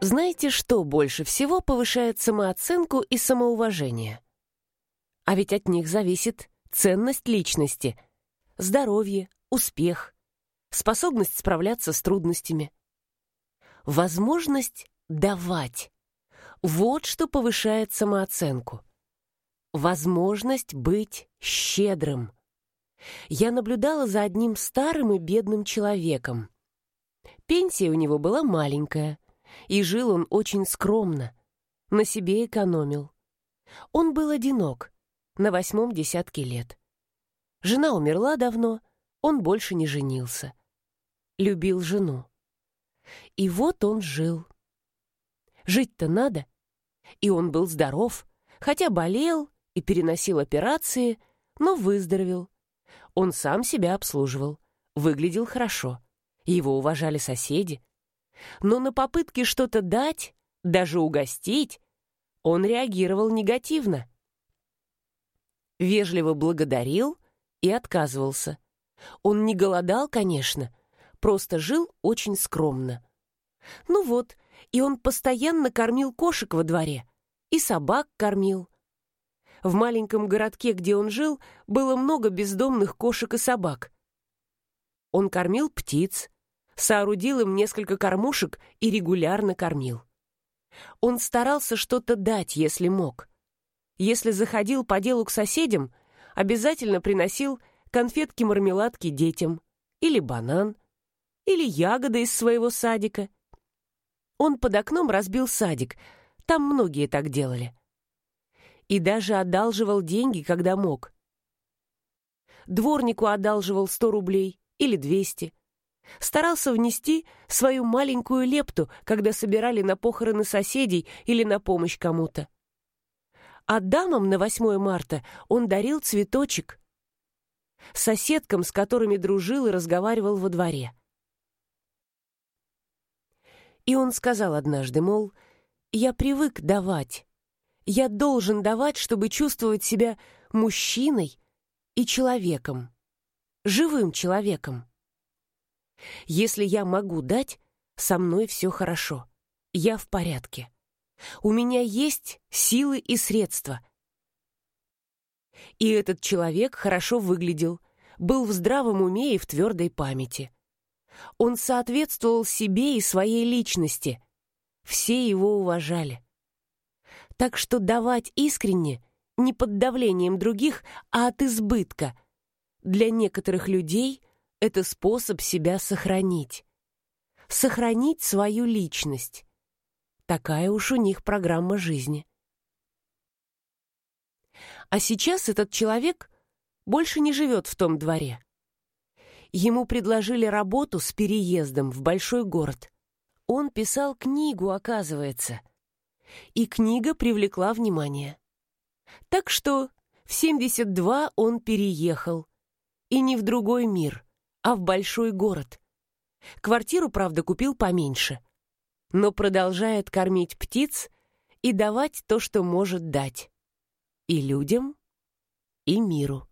Знаете, что больше всего повышает самооценку и самоуважение? А ведь от них зависит ценность личности, здоровье, успех, способность справляться с трудностями. Возможность давать. Вот что повышает самооценку. Возможность быть щедрым. Я наблюдала за одним старым и бедным человеком. Пенсия у него была маленькая, и жил он очень скромно, на себе экономил. Он был одинок, на восьмом десятке лет. Жена умерла давно, он больше не женился. Любил жену. И вот он жил. Жить-то надо. И он был здоров, хотя болел и переносил операции, но выздоровел. Он сам себя обслуживал, выглядел хорошо. Его уважали соседи. Но на попытки что-то дать, даже угостить, он реагировал негативно. Вежливо благодарил и отказывался. Он не голодал, конечно, просто жил очень скромно. Ну вот, и он постоянно кормил кошек во дворе, и собак кормил. В маленьком городке, где он жил, было много бездомных кошек и собак. Он кормил птиц, соорудил им несколько кормушек и регулярно кормил. Он старался что-то дать, если мог. Если заходил по делу к соседям, обязательно приносил конфетки-мармеладки детям, или банан, или ягоды из своего садика. Он под окном разбил садик, там многие так делали. И даже одалживал деньги, когда мог. Дворнику одалживал сто рублей или двести старался внести свою маленькую лепту, когда собирали на похороны соседей или на помощь кому-то. А дамам на 8 марта он дарил цветочек. Соседкам, с которыми дружил и разговаривал во дворе. И он сказал однажды, мол, «Я привык давать. Я должен давать, чтобы чувствовать себя мужчиной и человеком, живым человеком. Если я могу дать, со мной все хорошо. Я в порядке. У меня есть силы и средства. И этот человек хорошо выглядел, был в здравом уме и в твердой памяти. Он соответствовал себе и своей личности. Все его уважали. Так что давать искренне, не под давлением других, а от избытка, для некоторых людей это способ себя сохранить. Сохранить свою личность. Такая уж у них программа жизни. А сейчас этот человек больше не живет в том дворе. Ему предложили работу с переездом в большой город. Он писал книгу, оказывается. И книга привлекла внимание. Так что в 72 он переехал. И не в другой мир, а в большой город. Квартиру, правда, купил поменьше, но продолжает кормить птиц и давать то, что может дать. И людям, и миру.